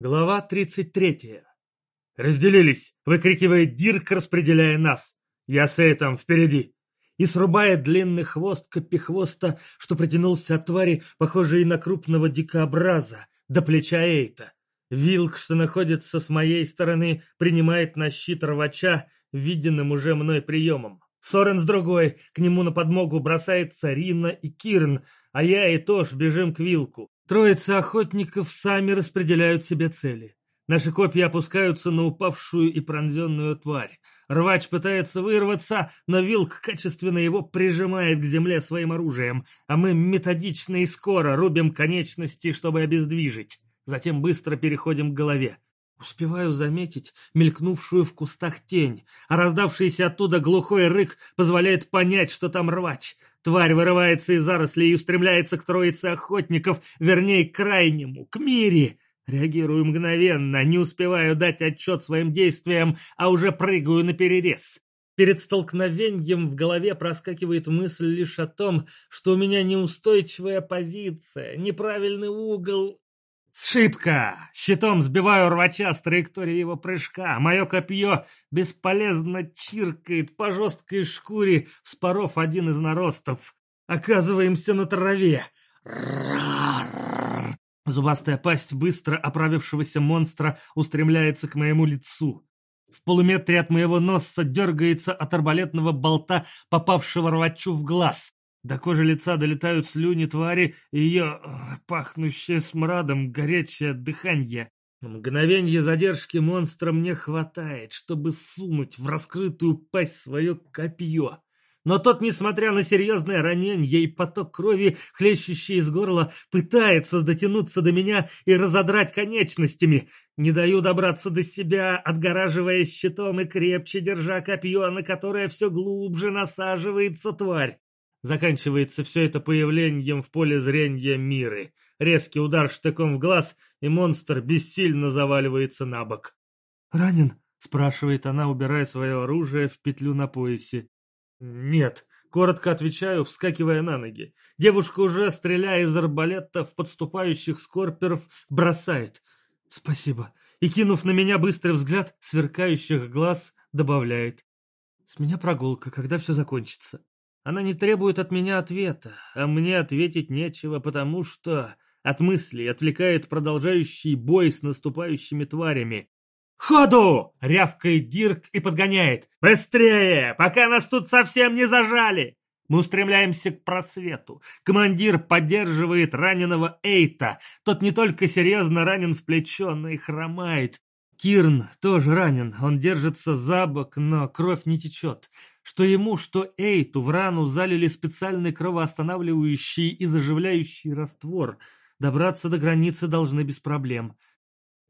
Глава 33. «Разделились!» — выкрикивает Дирк, распределяя нас. «Я с Эйтом впереди!» И срубает длинный хвост копихвоста, что протянулся от твари, похожей на крупного дикообраза, до плеча Эйта. Вилк, что находится с моей стороны, принимает на щит рвача, виденным уже мной приемом. Сорен с другой, к нему на подмогу бросается Рина и Кирн, а я и Тош бежим к Вилку. Троица охотников сами распределяют себе цели. Наши копья опускаются на упавшую и пронзенную тварь. Рвач пытается вырваться, но Вилк качественно его прижимает к земле своим оружием, а мы методично и скоро рубим конечности, чтобы обездвижить. Затем быстро переходим к голове. Успеваю заметить мелькнувшую в кустах тень, а раздавшийся оттуда глухой рык позволяет понять, что там рвач. Тварь вырывается из зарослей и устремляется к троице охотников, вернее, к крайнему, к Мире. Реагирую мгновенно, не успеваю дать отчет своим действиям, а уже прыгаю на перерез. Перед столкновением в голове проскакивает мысль лишь о том, что у меня неустойчивая позиция, неправильный угол Сшибка! Щитом сбиваю рвача с траектории его прыжка. Мое копье бесполезно чиркает по жесткой шкуре, споров один из наростов. Оказываемся на траве. Зубастая пасть быстро оправившегося монстра устремляется к моему лицу. В полуметре от моего носа дергается от арбалетного болта, попавшего рвачу в глаз. До кожи лица долетают слюни твари и ее пахнущее смрадом горячее дыхание. Мгновенье задержки монстра мне хватает, чтобы сунуть в раскрытую пасть свое копье. Но тот, несмотря на серьезное ранение и поток крови, хлещущий из горла, пытается дотянуться до меня и разодрать конечностями. Не даю добраться до себя, отгораживаясь щитом и крепче держа копье, на которое все глубже насаживается тварь. Заканчивается все это появлением в поле зрения Миры. Резкий удар штыком в глаз, и монстр бессильно заваливается на бок. «Ранен?» — спрашивает она, убирая свое оружие в петлю на поясе. «Нет», — коротко отвечаю, вскакивая на ноги. Девушка уже, стреляя из арбалета в подступающих скорперов, бросает. «Спасибо». И, кинув на меня быстрый взгляд сверкающих глаз, добавляет. «С меня прогулка, когда все закончится». Она не требует от меня ответа, а мне ответить нечего, потому что от мыслей отвлекает продолжающий бой с наступающими тварями. «Ходу!» — рявкает Дирк и подгоняет. «Быстрее, пока нас тут совсем не зажали!» Мы устремляемся к просвету. Командир поддерживает раненого Эйта. Тот не только серьезно ранен в плечо, но и хромает. Кирн тоже ранен. Он держится за бок, но кровь не течет что ему, что Эйту в рану залили специальный кровоостанавливающий и заживляющий раствор. Добраться до границы должны без проблем.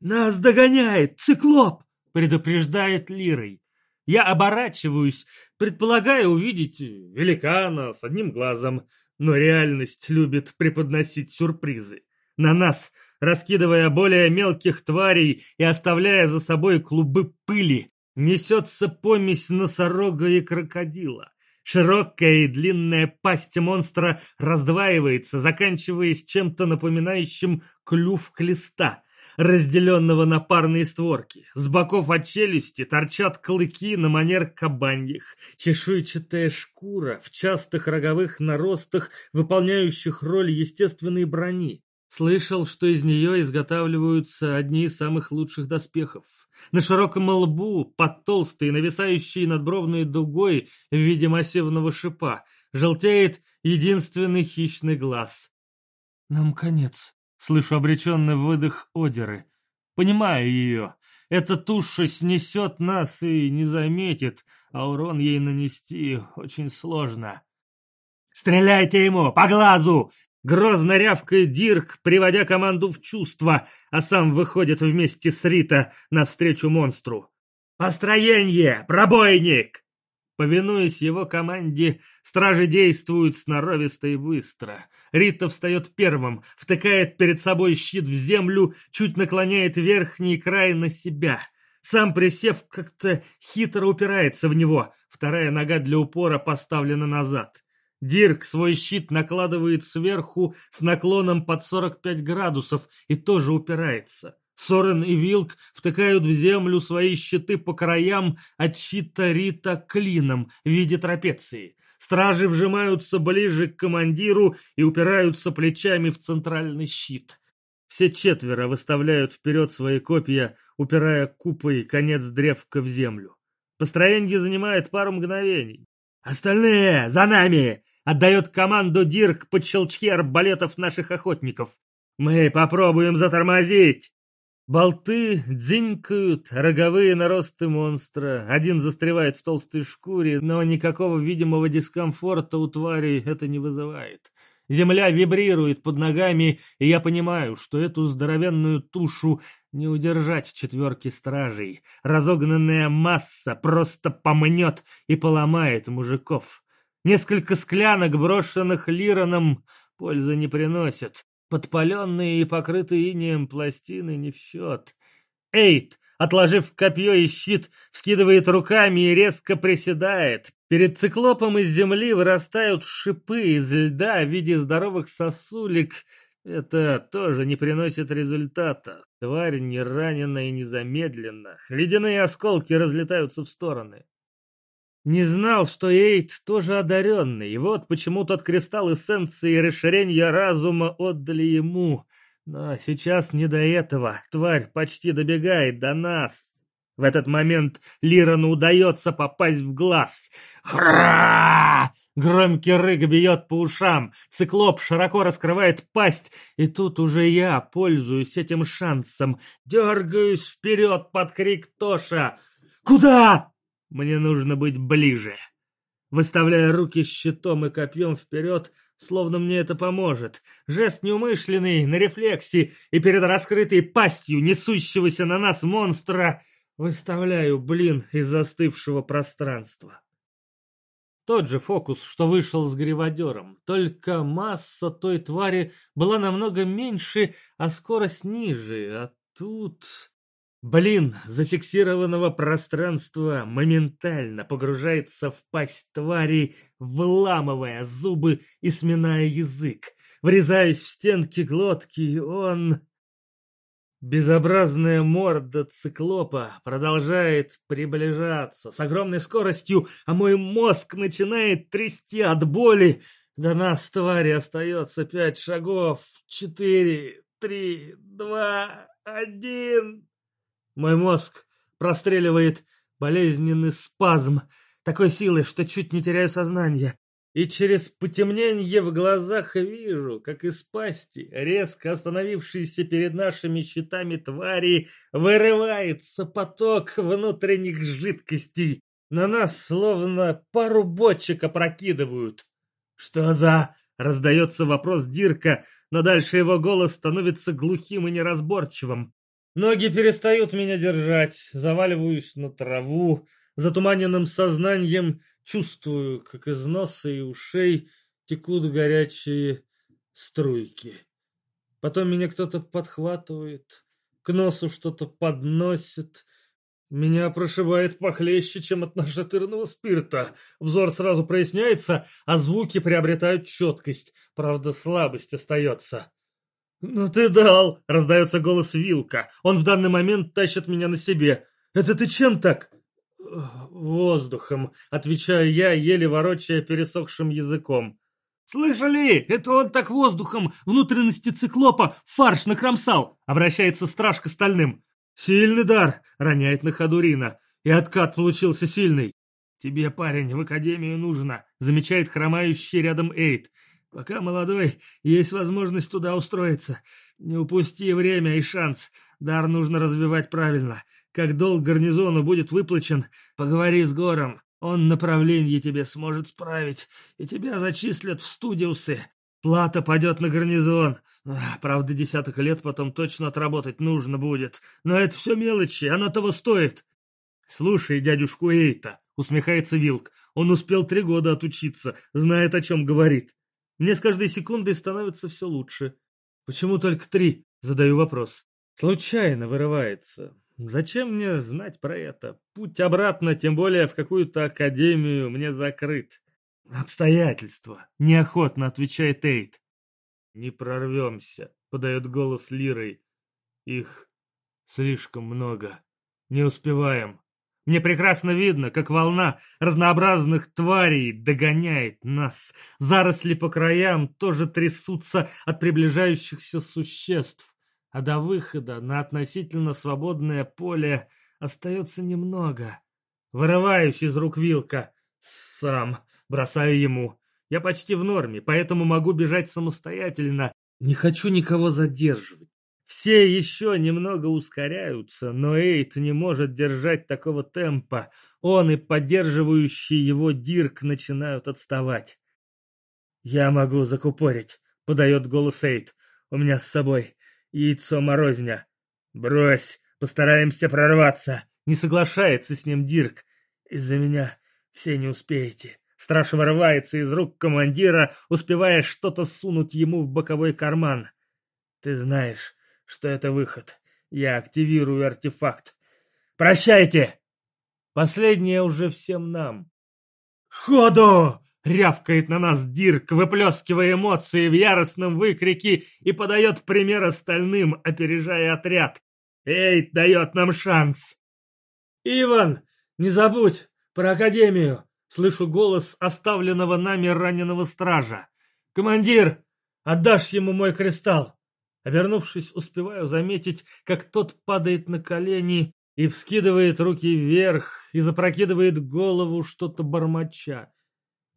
«Нас догоняет! Циклоп!» — предупреждает Лирой. Я оборачиваюсь, предполагая увидеть великана с одним глазом, но реальность любит преподносить сюрпризы. На нас, раскидывая более мелких тварей и оставляя за собой клубы пыли, Несется помесь носорога и крокодила. Широкая и длинная пасть монстра раздваивается, заканчиваясь чем-то напоминающим клюв хлиста, разделенного на парные створки. С боков от челюсти торчат клыки на манер кабаньих, чешуйчатая шкура в частых роговых наростах, выполняющих роль естественной брони. Слышал, что из нее изготавливаются одни из самых лучших доспехов. На широком лбу, под толстой, нависающей надбровной дугой в виде массивного шипа, желтеет единственный хищный глаз. «Нам конец», — слышу обреченный выдох Одеры. Понимаю ее. Эта туша снесет нас и не заметит, а урон ей нанести очень сложно. «Стреляйте ему! По глазу! Грозно рявкает Дирк, приводя команду в чувство, а сам выходит вместе с Рита навстречу монстру. «Построение! Пробойник!» Повинуясь его команде, стражи действуют сноровисто и быстро. Рита встает первым, втыкает перед собой щит в землю, чуть наклоняет верхний край на себя. Сам присев, как-то хитро упирается в него, вторая нога для упора поставлена назад. Дирк свой щит накладывает сверху с наклоном под 45 градусов и тоже упирается. Сорен и Вилк втыкают в землю свои щиты по краям от щита Рита клином в виде трапеции. Стражи вжимаются ближе к командиру и упираются плечами в центральный щит. Все четверо выставляют вперед свои копья, упирая купой конец древка в землю. Построение занимает пару мгновений. «Остальные! За нами!» — отдает команду Дирк под щелчки арбалетов наших охотников. «Мы попробуем затормозить!» Болты дзинькают, роговые наросты монстра. Один застревает в толстой шкуре, но никакого видимого дискомфорта у твари это не вызывает. Земля вибрирует под ногами, и я понимаю, что эту здоровенную тушу не удержать в четверке стражей. Разогнанная масса просто помнет и поломает мужиков. Несколько склянок, брошенных Лираном, пользы не приносят. Подпаленные и покрытые инеем пластины не в счет. Эйт, отложив копье и щит, вскидывает руками и резко приседает. Перед циклопом из земли вырастают шипы из льда в виде здоровых сосулек. Это тоже не приносит результата. Тварь не ранена и не замедлена. Ледяные осколки разлетаются в стороны. Не знал, что Эйт тоже одаренный, и вот почему тот кристалл эссенции и расширения разума отдали ему. Но сейчас не до этого. Тварь почти добегает до нас. В этот момент Лирану удается попасть в глаз. Хра! Громкий рык бьет по ушам. Циклоп широко раскрывает пасть. И тут уже я пользуюсь этим шансом. Дергаюсь вперед под крик Тоша. «Куда?» Мне нужно быть ближе. Выставляя руки щитом и копьем вперед, словно мне это поможет. Жест неумышленный, на рефлексе, и перед раскрытой пастью несущегося на нас монстра выставляю блин из застывшего пространства. Тот же фокус, что вышел с гриводером, только масса той твари была намного меньше, а скорость ниже, а тут... Блин, зафиксированного пространства моментально погружается в пасть твари, вламывая зубы и сминая язык. Врезаясь в стенки глотки, он... Безобразная морда циклопа продолжает приближаться с огромной скоростью, а мой мозг начинает трясти от боли. До нас, твари, остается пять шагов. Четыре, три, два, один... Мой мозг простреливает болезненный спазм такой силы, что чуть не теряю сознание. И через потемнение в глазах вижу, как из пасти, резко остановившейся перед нашими щитами твари, вырывается поток внутренних жидкостей. На нас словно пару бочек опрокидывают. «Что за...» — раздается вопрос Дирка, но дальше его голос становится глухим и неразборчивым. Ноги перестают меня держать, заваливаюсь на траву, затуманенным сознанием чувствую, как из носа и ушей текут горячие струйки. Потом меня кто-то подхватывает, к носу что-то подносит. Меня прошибает похлеще, чем от нашатырного спирта. Взор сразу проясняется, а звуки приобретают четкость. Правда, слабость остается. «Ну ты дал!» — раздается голос Вилка. Он в данный момент тащит меня на себе. «Это ты чем так?» «Воздухом», — отвечаю я, еле ворочая пересохшим языком. «Слышали? Это он так воздухом внутренности циклопа фарш накромсал!» — обращается страж к остальным. «Сильный дар!» — роняет на ходу Рина. «И откат получился сильный!» «Тебе, парень, в академию нужно!» — замечает хромающий рядом Эйд. Пока молодой, есть возможность туда устроиться. Не упусти время и шанс. Дар нужно развивать правильно. Как долг гарнизону будет выплачен, поговори с Гором. Он направление тебе сможет справить, и тебя зачислят в студиусы. Плата пойдет на гарнизон. Правда, десяток лет потом точно отработать нужно будет. Но это все мелочи, оно того стоит. Слушай дядюшку Эйта, усмехается Вилк. Он успел три года отучиться, знает, о чем говорит. Мне с каждой секундой становится все лучше. Почему только три? Задаю вопрос. Случайно вырывается. Зачем мне знать про это? Путь обратно, тем более в какую-то академию, мне закрыт. Обстоятельства. Неохотно отвечает Эйт. Не прорвемся, подает голос Лирой. Их Слишком много. Не успеваем. Мне прекрасно видно, как волна разнообразных тварей догоняет нас. Заросли по краям тоже трясутся от приближающихся существ. А до выхода на относительно свободное поле остается немного. Вырываюсь из рук вилка. Сам бросаю ему. Я почти в норме, поэтому могу бежать самостоятельно. Не хочу никого задерживать. Все еще немного ускоряются, но Эйт не может держать такого темпа. Он и поддерживающий его Дирк начинают отставать. «Я могу закупорить», — подает голос Эйт. «У меня с собой яйцо морозня». «Брось, постараемся прорваться», — не соглашается с ним Дирк. «Из-за меня все не успеете». Страж вырывается из рук командира, успевая что-то сунуть ему в боковой карман. «Ты знаешь, что это выход. Я активирую артефакт. Прощайте! Последнее уже всем нам. «Ходу!» — рявкает на нас Дирк, выплескивая эмоции в яростном выкрике и подает пример остальным, опережая отряд. Эйт дает нам шанс. «Иван, не забудь про Академию!» Слышу голос оставленного нами раненого стража. «Командир, отдашь ему мой кристалл?» Обернувшись, успеваю заметить, как тот падает на колени и вскидывает руки вверх и запрокидывает голову что-то бормоча.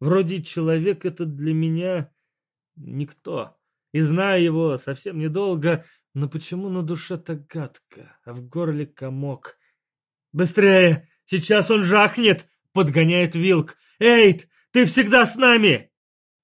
Вроде человек этот для меня никто. И знаю его совсем недолго, но почему на душе так гадко, а в горле комок? «Быстрее! Сейчас он жахнет!» — подгоняет Вилк. «Эйд, ты всегда с нами!»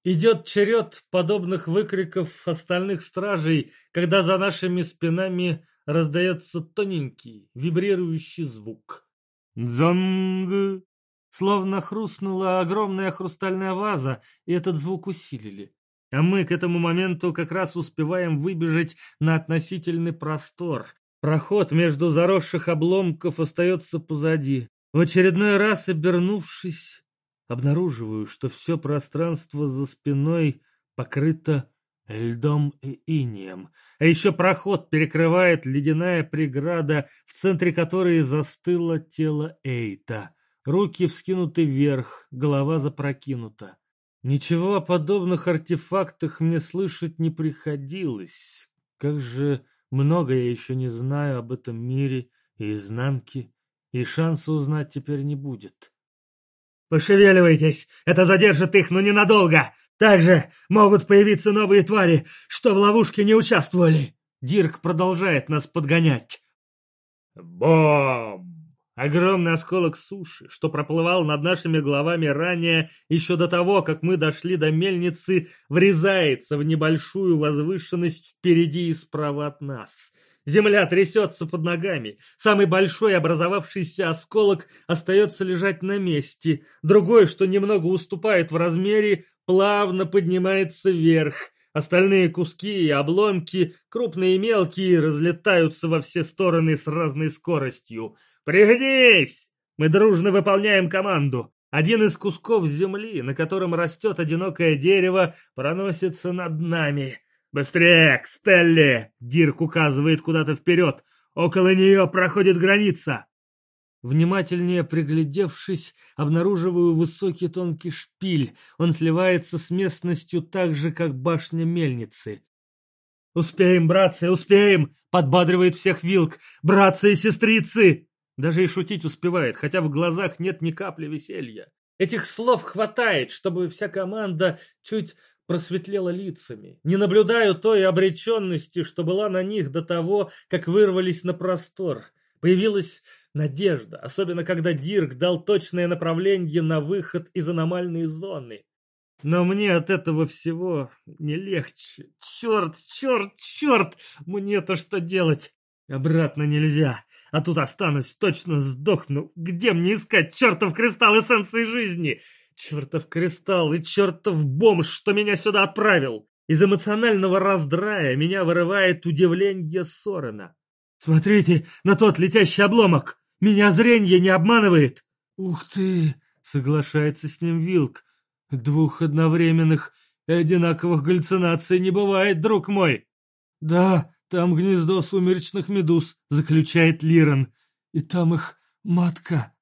Идет черед подобных выкриков остальных стражей, когда за нашими спинами раздается тоненький, вибрирующий звук. «Дзонг!» Словно хрустнула огромная хрустальная ваза, и этот звук усилили. А мы к этому моменту как раз успеваем выбежать на относительный простор. Проход между заросших обломков остается позади. В очередной раз, обернувшись, обнаруживаю, что все пространство за спиной покрыто льдом и инием. А еще проход перекрывает ледяная преграда, в центре которой застыло тело Эйта. Руки вскинуты вверх, голова запрокинута. Ничего о подобных артефактах мне слышать не приходилось. Как же много я еще не знаю об этом мире и изнанке, и шанса узнать теперь не будет. «Пошевеливайтесь! Это задержит их, но ненадолго! Также могут появиться новые твари, что в ловушке не участвовали!» Дирк продолжает нас подгонять. Бом! Огромный осколок суши, что проплывал над нашими головами ранее, еще до того, как мы дошли до мельницы, врезается в небольшую возвышенность впереди и справа от нас — Земля трясется под ногами. Самый большой образовавшийся осколок остается лежать на месте. Другой, что немного уступает в размере, плавно поднимается вверх. Остальные куски и обломки, крупные и мелкие, разлетаются во все стороны с разной скоростью. «Пригнись!» Мы дружно выполняем команду. Один из кусков земли, на котором растет одинокое дерево, проносится над нами. «Быстрее, к Стелле!» — Дирк указывает куда-то вперед. «Около нее проходит граница!» Внимательнее приглядевшись, обнаруживаю высокий тонкий шпиль. Он сливается с местностью так же, как башня мельницы. «Успеем, братцы, успеем!» — подбадривает всех Вилк. «Братцы и сестрицы!» Даже и шутить успевает, хотя в глазах нет ни капли веселья. Этих слов хватает, чтобы вся команда чуть просветлела лицами. Не наблюдаю той обреченности, что была на них до того, как вырвались на простор. Появилась надежда, особенно когда Дирк дал точное направление на выход из аномальной зоны. Но мне от этого всего не легче. Черт, черт, черт! Мне-то что делать? Обратно нельзя. А тут останусь, точно сдохну. Где мне искать чертов кристалл эссенции жизни? Чертов кристалл и чертов бомж, что меня сюда отправил! Из эмоционального раздрая меня вырывает удивление Сорена. «Смотрите на тот летящий обломок! Меня зрение не обманывает!» «Ух ты!» — соглашается с ним Вилк. «Двух одновременных и одинаковых галлюцинаций не бывает, друг мой!» «Да, Там гнездо сумеречных медуз, заключает Лирон. И там их матка.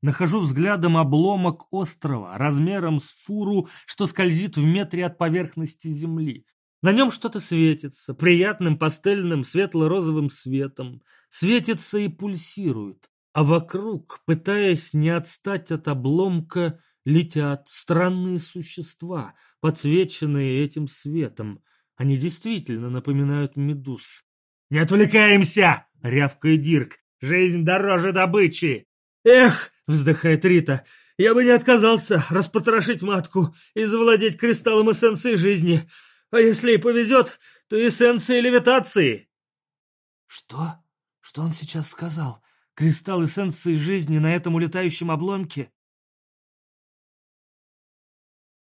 Нахожу взглядом обломок острова, размером с фуру, что скользит в метре от поверхности земли. На нем что-то светится, приятным пастельным светло-розовым светом. Светится и пульсирует. А вокруг, пытаясь не отстать от обломка, летят странные существа, подсвеченные этим светом. Они действительно напоминают медуз. «Не отвлекаемся!» — рявкает Дирк. «Жизнь дороже добычи!» «Эх!» — вздыхает Рита. «Я бы не отказался распотрошить матку и завладеть кристаллом эссенции жизни. А если и повезет, то эссенции левитации!» «Что? Что он сейчас сказал? Кристалл эссенции жизни на этом улетающем обломке?»